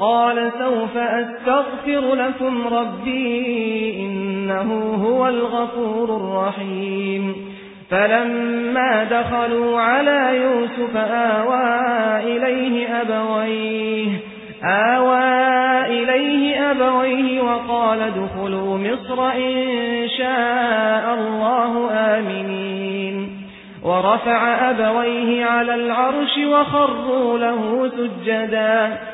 قال سوف أستغفر لكم ربي إنه هو الغفور الرحيم. فلما دخلوا على يوسف آوى إليه أبويه آوى إليه أبويه وقال دخلوا مصر إن شاء الله آمنين. ورفع أبويه على العرش وخروا له سجداً.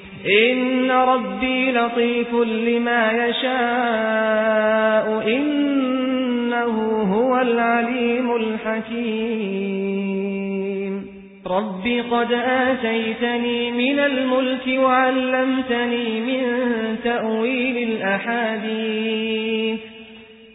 إن ربي لطيف لما يشاء إنه هو العليم الحكيم. ربي قد آتيتني من الملك وعلمتني من تأويل الأحاديث.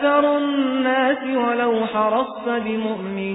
أكثر الناس ولو حرصت بمؤمنين.